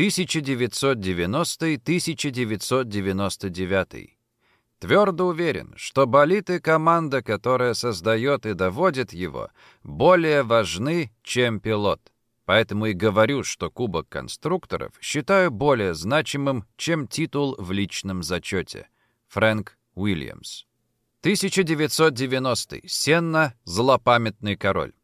1990-1999. Твердо уверен, что болит и команда, которая создает и доводит его, более важны, чем пилот. Поэтому и говорю, что Кубок конструкторов считаю более значимым, чем титул в личном зачете. Фрэнк Уильямс. 1990. Сенна. Злопамятный король.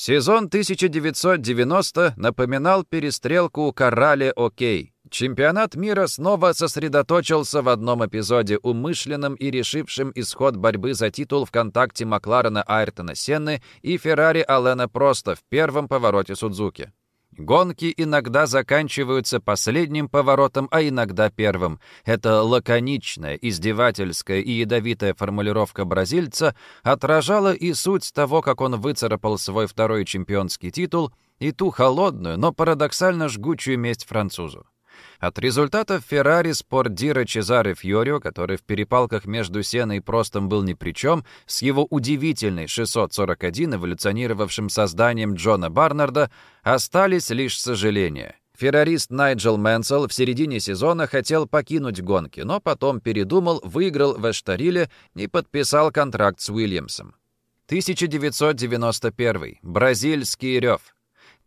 Сезон 1990 напоминал перестрелку у Коррале Окей. Чемпионат мира снова сосредоточился в одном эпизоде, умышленном и решившем исход борьбы за титул в контакте Макларена Айртона Сенны и Феррари Алена Проста в первом повороте Судзуки. Гонки иногда заканчиваются последним поворотом, а иногда первым. Эта лаконичная, издевательская и ядовитая формулировка бразильца отражала и суть того, как он выцарапал свой второй чемпионский титул, и ту холодную, но парадоксально жгучую месть французу. От результатов Феррари спортдира Чезаре Фьорио, который в перепалках между Сеной и Простом был ни при чем, с его удивительной 641, эволюционировавшим созданием Джона Барнарда, остались лишь сожаления. Феррарист Найджел Мэнсел в середине сезона хотел покинуть гонки, но потом передумал, выиграл в Эштариле и подписал контракт с Уильямсом. 1991. Бразильский рев.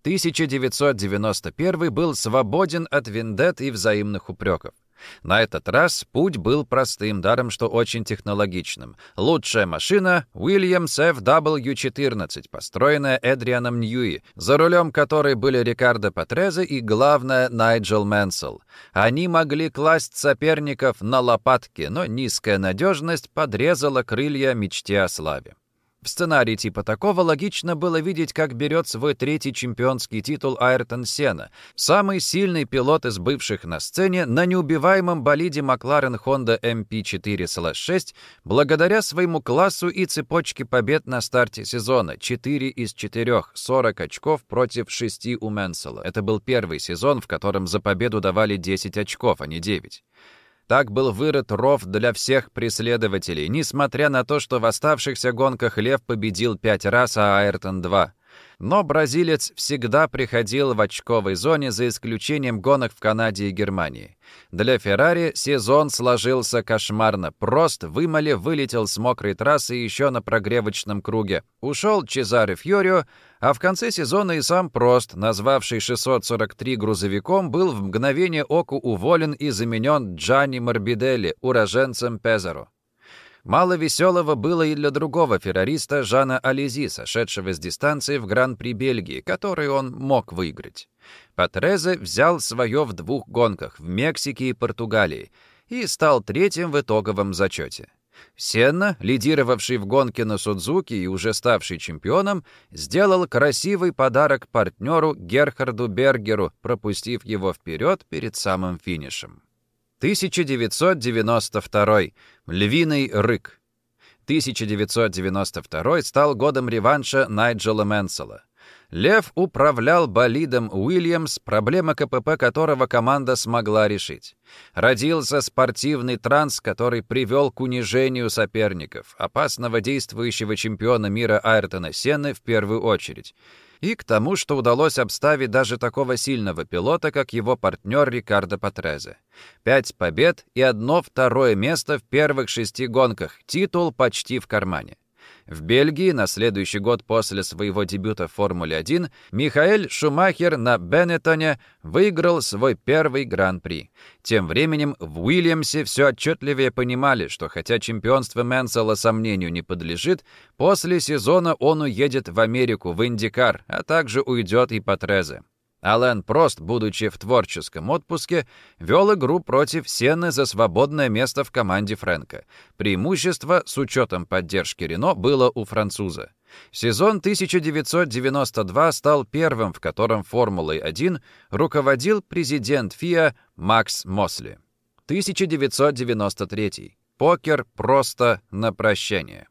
1991 был свободен от вендет и взаимных упреков. На этот раз путь был простым, даром что очень технологичным. Лучшая машина — Williams FW14, построенная Эдрианом Ньюи, за рулем которой были Рикардо Патрезе и, главное, Найджел Мэнсел. Они могли класть соперников на лопатки, но низкая надежность подрезала крылья мечте о славе. В сценарии типа такого логично было видеть, как берет свой третий чемпионский титул Айртон Сена, самый сильный пилот из бывших на сцене на неубиваемом болиде Макларен Honda MP4-6, благодаря своему классу и цепочке побед на старте сезона 4 из 4, 40 очков против 6 у Менсела. Это был первый сезон, в котором за победу давали 10 очков, а не 9. Так был вырыт ров для всех преследователей, несмотря на то, что в оставшихся гонках Лев победил пять раз, а Айртон — два. Но бразилец всегда приходил в очковой зоне, за исключением гонок в Канаде и Германии. Для Феррари сезон сложился кошмарно. Прост вымоли вылетел с мокрой трассы еще на прогревочном круге. Ушел Чезаре Фьорио, а в конце сезона и сам Прост, назвавший 643 грузовиком, был в мгновение оку уволен и заменен Джанни Морбиделли, уроженцем Пезаро. Мало веселого было и для другого феррориста Жана Ализи, сошедшего с дистанции в Гран-при Бельгии, который он мог выиграть. Патрезе взял свое в двух гонках в Мексике и Португалии и стал третьим в итоговом зачете. Сенна, лидировавший в гонке на Судзуки и уже ставший чемпионом, сделал красивый подарок партнеру Герхарду Бергеру, пропустив его вперед перед самым финишем. 1992. Львиный рык. 1992 стал годом реванша Найджела Мэнсела. Лев управлял болидом Уильямс, проблема КПП которого команда смогла решить. Родился спортивный транс, который привел к унижению соперников, опасного действующего чемпиона мира Айртона Сенны в первую очередь и к тому, что удалось обставить даже такого сильного пилота, как его партнер Рикардо Патрезе. Пять побед и одно второе место в первых шести гонках, титул почти в кармане. В Бельгии на следующий год после своего дебюта в Формуле-1 Михаэль Шумахер на Беннетоне выиграл свой первый Гран-при. Тем временем в Уильямсе все отчетливее понимали, что хотя чемпионство Мэнсела сомнению не подлежит, после сезона он уедет в Америку, в Индикар, а также уйдет и по Трезе. Ален Прост, будучи в творческом отпуске, вел игру против Сены за свободное место в команде Фрэнка. Преимущество, с учетом поддержки Рено, было у француза. Сезон 1992 стал первым, в котором Формулой-1 руководил президент ФИА Макс Мосли. 1993. Покер просто на прощание.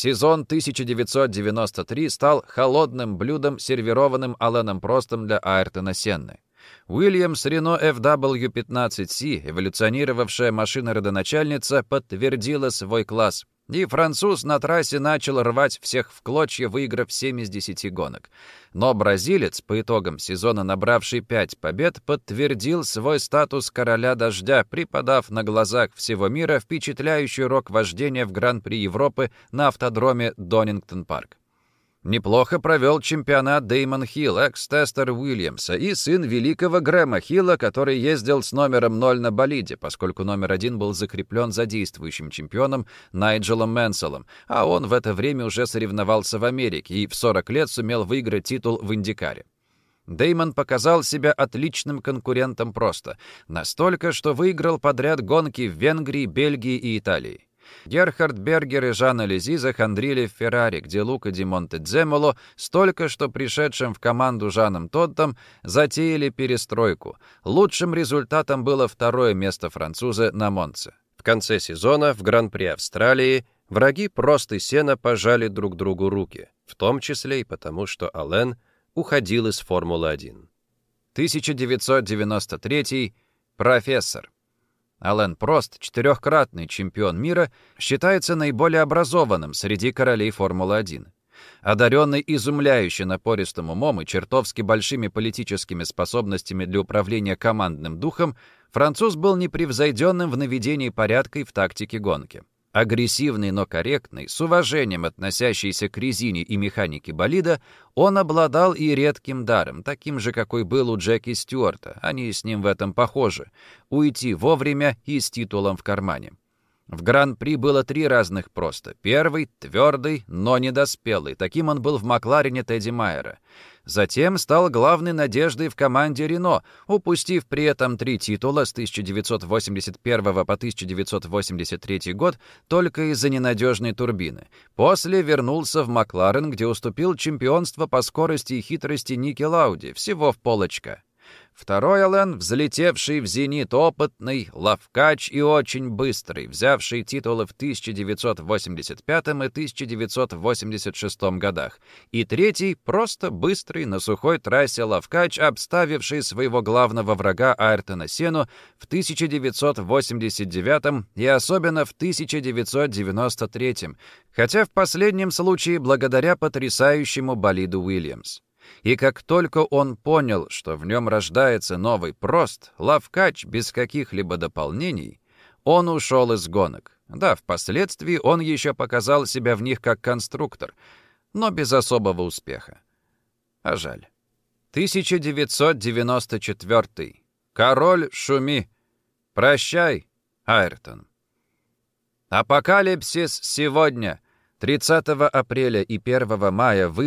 Сезон 1993 стал холодным блюдом, сервированным Аленом Простом для Айртона Сенны. Уильямс Рено FW15C, эволюционировавшая машина-родоначальница, подтвердила свой класс. И француз на трассе начал рвать всех в клочья, выиграв 7 из 10 гонок. Но бразилец, по итогам сезона набравший 5 побед, подтвердил свой статус короля дождя, преподав на глазах всего мира впечатляющий рок вождения в Гран-при Европы на автодроме Донингтон-парк. Неплохо провел чемпионат Деймон Хилл, экс-тестер Уильямса, и сын великого Грэма Хилла, который ездил с номером 0 на болиде, поскольку номер один был закреплен за действующим чемпионом Найджелом Мэнселом, а он в это время уже соревновался в Америке и в 40 лет сумел выиграть титул в Индикаре. Деймон показал себя отличным конкурентом просто, настолько, что выиграл подряд гонки в Венгрии, Бельгии и Италии. Герхард Бергер и Жанна Лези захандрили в Феррари, где Лука Ди Монтедземоло, столько что пришедшим в команду Жаном Тоддом, затеяли перестройку. Лучшим результатом было второе место француза на Монце. В конце сезона в Гран-при Австралии враги просто сено пожали друг другу руки, в том числе и потому, что Ален уходил из Формулы-1. 1993 профессор. Ален Прост, четырехкратный чемпион мира, считается наиболее образованным среди королей Формулы-1. Одаренный изумляюще напористым умом и чертовски большими политическими способностями для управления командным духом, француз был непревзойденным в наведении порядка и в тактике гонки. Агрессивный, но корректный, с уважением относящийся к резине и механике болида, он обладал и редким даром, таким же, какой был у Джеки Стюарта, они с ним в этом похожи, уйти вовремя и с титулом в кармане. В Гран-при было три разных просто. Первый — твердый, но недоспелый. Таким он был в Макларене Тедди Майера. Затем стал главной надеждой в команде «Рено», упустив при этом три титула с 1981 по 1983 год только из-за ненадежной турбины. После вернулся в Макларен, где уступил чемпионство по скорости и хитрости Ники Лауди, всего в полочка. Второй Ален, взлетевший в зенит, опытный, ловкач и очень быстрый, взявший титулы в 1985 и 1986 годах. И третий, просто быстрый, на сухой трассе ловкач, обставивший своего главного врага Айртона Сену в 1989 и особенно в 1993, хотя в последнем случае благодаря потрясающему болиду Уильямс. И как только он понял, что в нем рождается новый прост, лавкач без каких-либо дополнений, он ушел из гонок. Да, впоследствии он еще показал себя в них как конструктор, но без особого успеха. А жаль. 1994. Король шуми. Прощай, Айртон. Апокалипсис сегодня, 30 апреля и 1 мая в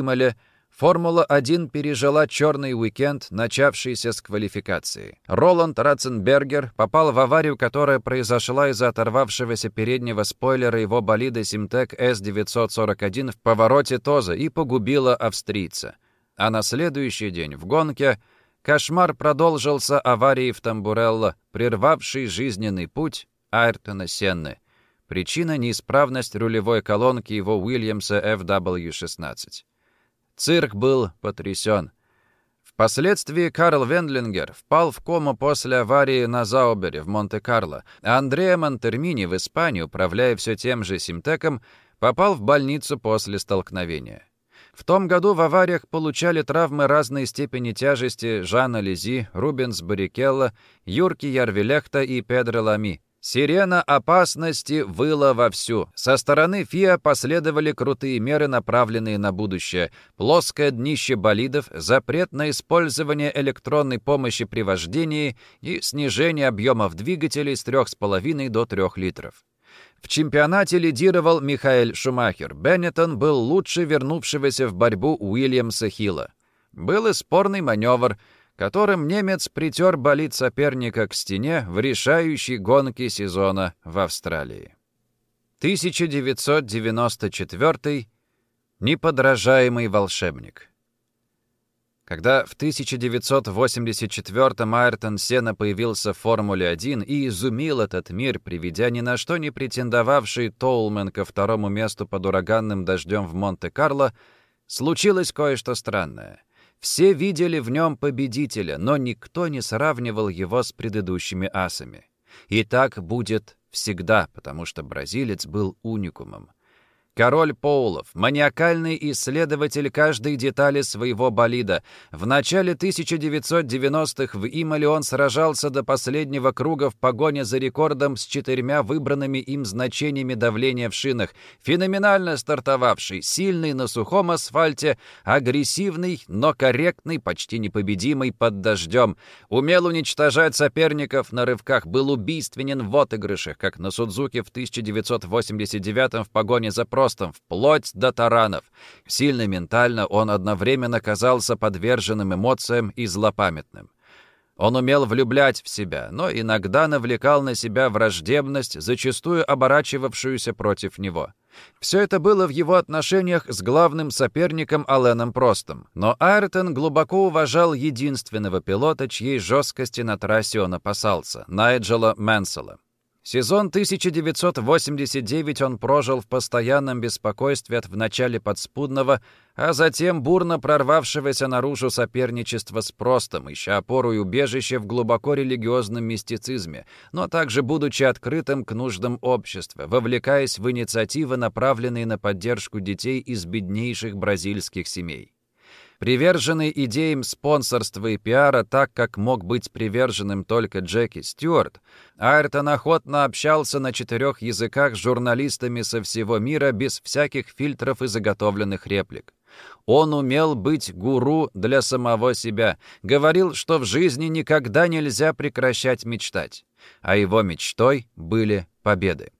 Формула-1 пережила черный уикенд, начавшийся с квалификации. Роланд Ратценбергер попал в аварию, которая произошла из-за оторвавшегося переднего спойлера его болида Simtek S941 в повороте Тоза и погубила австрийца. А на следующий день в гонке кошмар продолжился аварией в Тамбурелло, прервавшей жизненный путь Айртона Сенны. Причина — неисправность рулевой колонки его Уильямса FW-16. Цирк был потрясен. Впоследствии Карл Вендлингер впал в кому после аварии на Заубере в Монте-Карло, а Андреа Монтермини в Испании, управляя все тем же Симтеком, попал в больницу после столкновения. В том году в авариях получали травмы разной степени тяжести Жанна Лизи, Рубенс Барикелло, Юрки Ярвелехта и Педро Лами. Сирена опасности выла вовсю. Со стороны ФИА последовали крутые меры, направленные на будущее. Плоское днище болидов, запрет на использование электронной помощи при вождении и снижение объемов двигателей с 3,5 до 3 литров. В чемпионате лидировал Михаэль Шумахер. Беннетон был лучше вернувшегося в борьбу Уильямса Хилла. Был и спорный маневр — которым немец притер болит соперника к стене в решающей гонке сезона в Австралии. 1994 Неподражаемый волшебник. Когда в 1984-м Айртон Сена появился в Формуле-1 и изумил этот мир, приведя ни на что не претендовавший Тоулмен ко второму месту под ураганным дождем в Монте-Карло, случилось кое-что странное — все видели в нем победителя, но никто не сравнивал его с предыдущими асами. И так будет всегда, потому что бразилец был уникумом. Король Поулов, маниакальный исследователь каждой детали своего болида. В начале 1990-х в Имале он сражался до последнего круга в погоне за рекордом с четырьмя выбранными им значениями давления в шинах. Феноменально стартовавший, сильный на сухом асфальте, агрессивный, но корректный, почти непобедимый под дождем. Умел уничтожать соперников на рывках, был убийственен в отыгрышах, как на Судзуке в 1989 в погоне за ростом, вплоть до таранов. Сильно ментально он одновременно казался подверженным эмоциям и злопамятным. Он умел влюблять в себя, но иногда навлекал на себя враждебность, зачастую оборачивавшуюся против него. Все это было в его отношениях с главным соперником Аленом Простом, но Айртон глубоко уважал единственного пилота, чьей жесткости на трассе он опасался — Найджела Мэнсела. Сезон 1989 он прожил в постоянном беспокойстве от вначале подспудного, а затем бурно прорвавшегося наружу соперничества с Простом, ища опору и убежище в глубоко религиозном мистицизме, но также будучи открытым к нуждам общества, вовлекаясь в инициативы, направленные на поддержку детей из беднейших бразильских семей. Приверженный идеям спонсорства и пиара так, как мог быть приверженным только Джеки Стюарт, Айртон охотно общался на четырех языках с журналистами со всего мира без всяких фильтров и заготовленных реплик. Он умел быть гуру для самого себя, говорил, что в жизни никогда нельзя прекращать мечтать, а его мечтой были победы.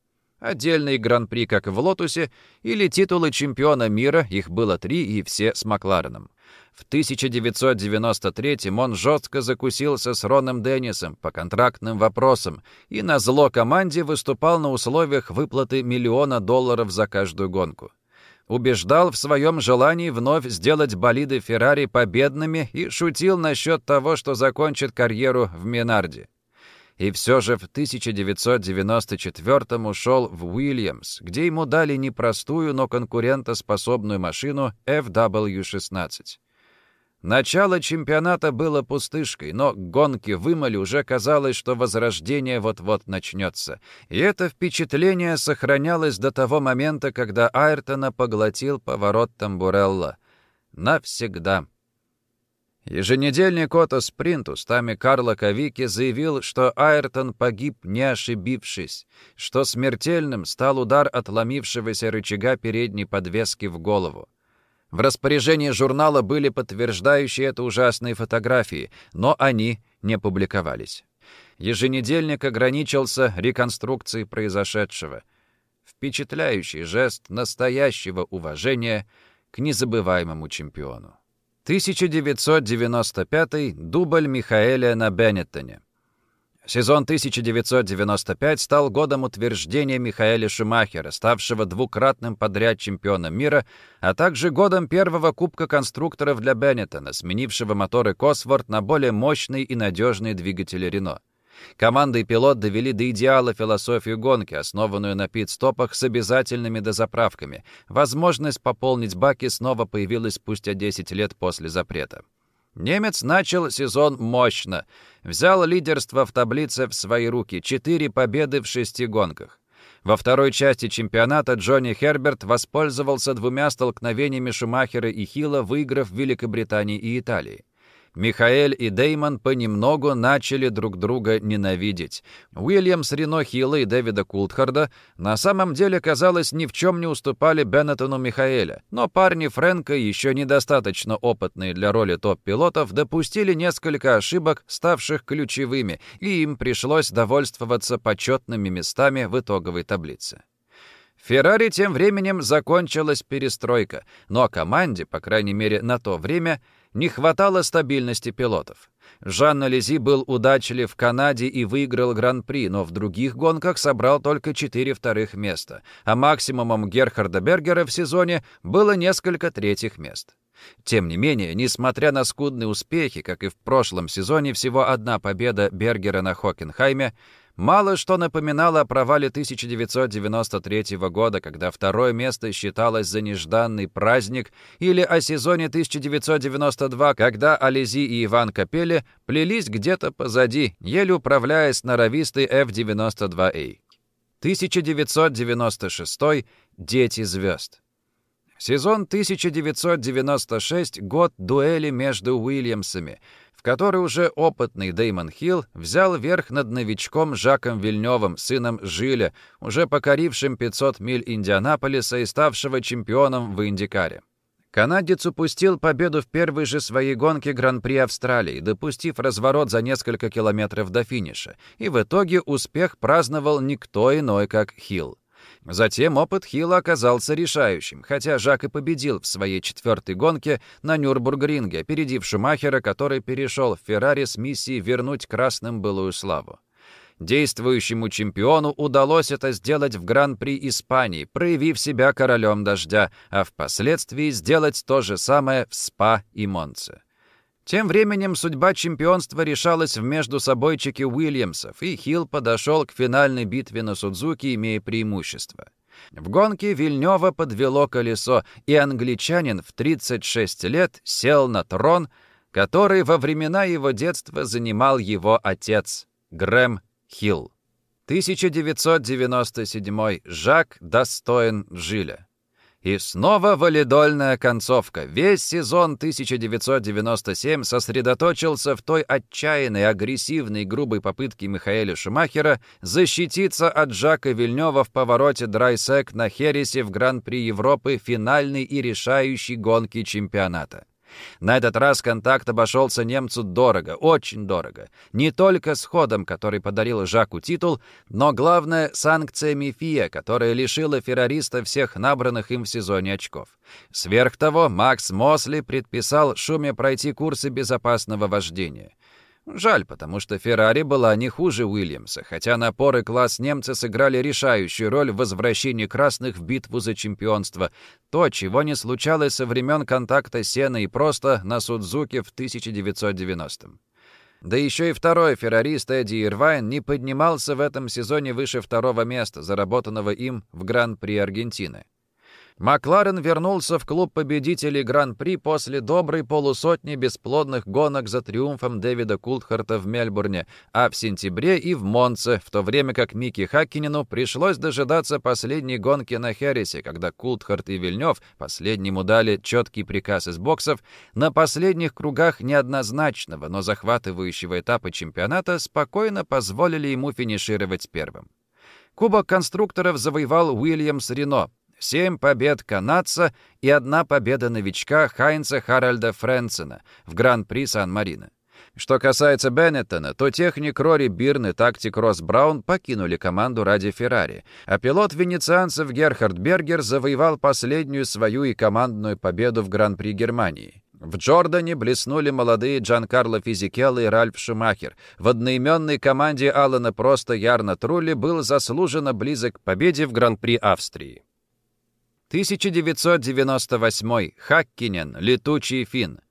Отдельные гран-при, как в «Лотусе», или титулы чемпиона мира, их было три и все с Маклареном. В 1993-м он жестко закусился с Роном Деннисом по контрактным вопросам и на зло команде выступал на условиях выплаты миллиона долларов за каждую гонку. Убеждал в своем желании вновь сделать болиды Феррари победными и шутил насчет того, что закончит карьеру в Минарде. И все же в 1994 ушел в Уильямс, где ему дали непростую, но конкурентоспособную машину FW16. Начало чемпионата было пустышкой, но к гонке в Имале уже казалось, что возрождение вот-вот начнется. И это впечатление сохранялось до того момента, когда Айртона поглотил поворот Тамбурелла. Навсегда. Еженедельник Ото Спринт устами Карла Кавики заявил, что Айртон погиб, не ошибившись, что смертельным стал удар отломившегося рычага передней подвески в голову. В распоряжении журнала были подтверждающие это ужасные фотографии, но они не публиковались. Еженедельник ограничился реконструкцией произошедшего. Впечатляющий жест настоящего уважения к незабываемому чемпиону. 1995 дубль Михаэля на Беннеттоне. Сезон 1995 стал годом утверждения Михаэля Шумахера, ставшего двукратным подряд чемпионом мира, а также годом первого Кубка конструкторов для Беннеттона, сменившего моторы Косворт на более мощные и надежные двигатели Рено. Команда и пилот довели до идеала философию гонки, основанную на пит-стопах с обязательными дозаправками. Возможность пополнить баки снова появилась спустя 10 лет после запрета. Немец начал сезон мощно. Взял лидерство в таблице в свои руки. Четыре победы в шести гонках. Во второй части чемпионата Джонни Херберт воспользовался двумя столкновениями Шумахера и Хилла, выиграв в Великобритании и Италии. Михаэль и Деймон понемногу начали друг друга ненавидеть. Уильямс, Рено Хилла и Дэвида Култхарда на самом деле, казалось, ни в чем не уступали Беннетону Михаэля, но парни Фрэнка, еще недостаточно опытные для роли топ-пилотов, допустили несколько ошибок, ставших ключевыми, и им пришлось довольствоваться почетными местами в итоговой таблице. Феррари тем временем закончилась перестройка, но команде, по крайней мере на то время, не хватало стабильности пилотов. Жан Лези был удачлив в Канаде и выиграл Гран-при, но в других гонках собрал только четыре вторых места, а максимумом Герхарда Бергера в сезоне было несколько третьих мест. Тем не менее, несмотря на скудные успехи, как и в прошлом сезоне, всего одна победа Бергера на Хокенхайме, Мало что напоминало о провале 1993 года, когда второе место считалось за нежданный праздник, или о сезоне 1992, когда Ализи и Иван Капели плелись где-то позади, еле управляясь норовистой F-92A. 1996 «Дети звезд». Сезон 1996 — год дуэли между Уильямсами, в которой уже опытный Деймон Хилл взял верх над новичком Жаком Вильнёвым, сыном Жиля, уже покорившим 500 миль Индианаполиса и ставшего чемпионом в Индикаре. Канадец упустил победу в первой же своей гонке Гран-при Австралии, допустив разворот за несколько километров до финиша, и в итоге успех праздновал никто иной, как Хилл. Затем опыт Хилла оказался решающим, хотя Жак и победил в своей четвертой гонке на Нюрбургринге, опередив Шумахера, который перешел в Феррари с миссией вернуть красным былую славу. Действующему чемпиону удалось это сделать в Гран-при Испании, проявив себя королем дождя, а впоследствии сделать то же самое в СПА и Монце. Тем временем судьба чемпионства решалась в междусобойчике Уильямсов, и Хилл подошел к финальной битве на Судзуки, имея преимущество. В гонке Вильнёва подвело колесо, и англичанин в 36 лет сел на трон, который во времена его детства занимал его отец, Грэм Хилл. 1997. Жак достоин Жиля. И снова валидольная концовка. Весь сезон 1997 сосредоточился в той отчаянной, агрессивной, грубой попытке Михаэля Шумахера защититься от Жака Вильнева в повороте Драйсек на Хересе в Гран-при Европы финальной и решающей гонки чемпионата. На этот раз контакт обошелся немцу дорого, очень дорого. Не только с ходом, который подарил Жаку титул, но главное — санкциями ФИА, которая лишила феррориста всех набранных им в сезоне очков. Сверх того, Макс Мосли предписал Шуме пройти курсы безопасного вождения. Жаль, потому что Феррари была не хуже Уильямса, хотя напор и класс немцы сыграли решающую роль в возвращении красных в битву за чемпионство. То, чего не случалось со времен контакта Сена и просто на Судзуке в 1990-м. Да еще и второй феррорист Эдди Ирвайн не поднимался в этом сезоне выше второго места, заработанного им в Гран-при Аргентины. Макларен вернулся в клуб победителей Гран-при после доброй полусотни бесплодных гонок за триумфом Дэвида Култхарта в Мельбурне, а в сентябре и в Монце, в то время как Микки Хаккинену пришлось дожидаться последней гонки на Херрисе, когда Култхарт и Вильнев, последнему дали четкий приказ из боксов, на последних кругах неоднозначного, но захватывающего этапа чемпионата спокойно позволили ему финишировать первым. Кубок конструкторов завоевал Уильямс Рено, Семь побед канадца и одна победа новичка Хайнца Харальда Френсена в Гран-при Сан-Марино. Что касается Беннеттона, то техник Рори Бирн и тактик Росс Браун покинули команду ради Феррари, а пилот венецианцев Герхард Бергер завоевал последнюю свою и командную победу в Гран-при Германии. В Джордане блеснули молодые Джан Карло Физикелло и Ральф Шумахер. В одноименной команде Алана Просто Ярна Трулли был заслуженно близок к победе в Гран-при Австрии. 1998. Хаккинен. Летучий фин.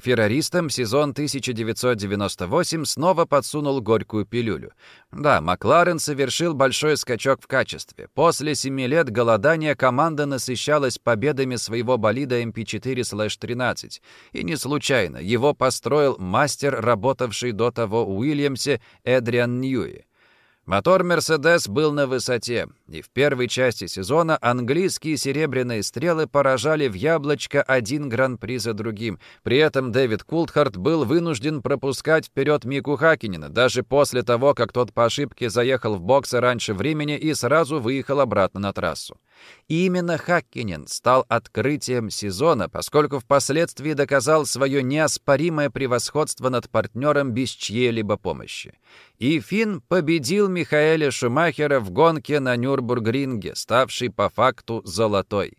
Феррористам сезон 1998 снова подсунул горькую пилюлю. Да, Макларен совершил большой скачок в качестве. После семи лет голодания команда насыщалась победами своего болида MP4-13. И не случайно, его построил мастер, работавший до того Уильямсе Эдриан Ньюи. Мотор «Мерседес» был на высоте, и в первой части сезона английские серебряные стрелы поражали в яблочко один гран-при за другим. При этом Дэвид Култхарт был вынужден пропускать вперед Мику Хакинина, даже после того, как тот по ошибке заехал в боксы раньше времени и сразу выехал обратно на трассу. И именно Хаккинен стал открытием сезона, поскольку впоследствии доказал свое неоспоримое превосходство над партнером без чьей-либо помощи. И Финн победил Михаэля Шумахера в гонке на Нюрбургринге, ставшей по факту золотой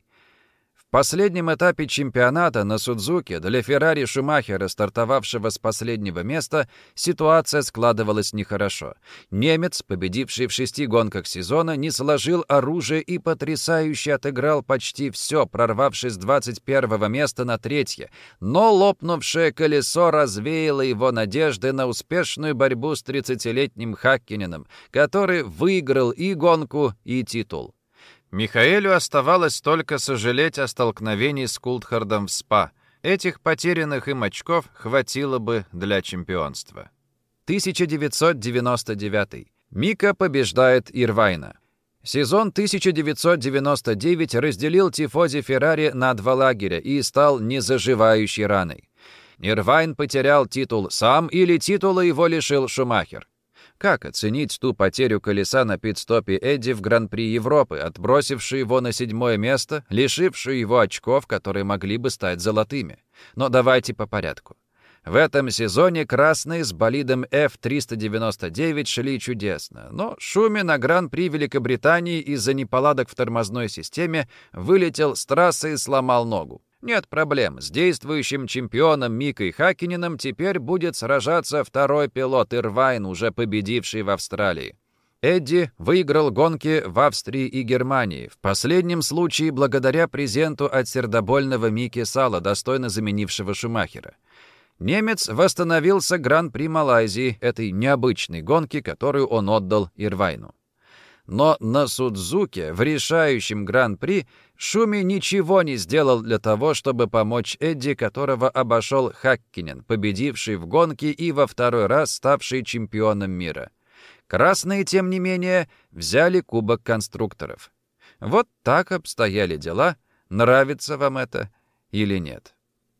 последнем этапе чемпионата на Судзуке для Феррари Шумахера, стартовавшего с последнего места, ситуация складывалась нехорошо. Немец, победивший в шести гонках сезона, не сложил оружие и потрясающе отыграл почти все, прорвавшись с 21 места на третье. Но лопнувшее колесо развеяло его надежды на успешную борьбу с 30-летним Хаккиненом, который выиграл и гонку, и титул. Михаэлю оставалось только сожалеть о столкновении с Култхардом в СПА. Этих потерянных им очков хватило бы для чемпионства. 1999. Мика побеждает Ирвайна. Сезон 1999 разделил тифози Феррари на два лагеря и стал незаживающей раной. Ирвайн потерял титул сам или титула его лишил Шумахер. Как оценить ту потерю колеса на пит-стопе Эдди в Гран-при Европы, отбросившую его на седьмое место, лишившую его очков, которые могли бы стать золотыми? Но давайте по порядку. В этом сезоне красные с болидом F399 шли чудесно, но Шуми на Гран-при Великобритании из-за неполадок в тормозной системе вылетел с трассы и сломал ногу. Нет проблем, с действующим чемпионом Микой Хакининым теперь будет сражаться второй пилот Ирвайн, уже победивший в Австралии. Эдди выиграл гонки в Австрии и Германии, в последнем случае благодаря презенту от сердобольного Мики Сала, достойно заменившего Шумахера. Немец восстановился Гран-при Малайзии, этой необычной гонки, которую он отдал Ирвайну. Но на Судзуке, в решающем Гран-при, Шуми ничего не сделал для того, чтобы помочь Эдди, которого обошел Хаккинен, победивший в гонке и во второй раз ставший чемпионом мира. Красные, тем не менее, взяли Кубок конструкторов. Вот так обстояли дела, нравится вам это или нет.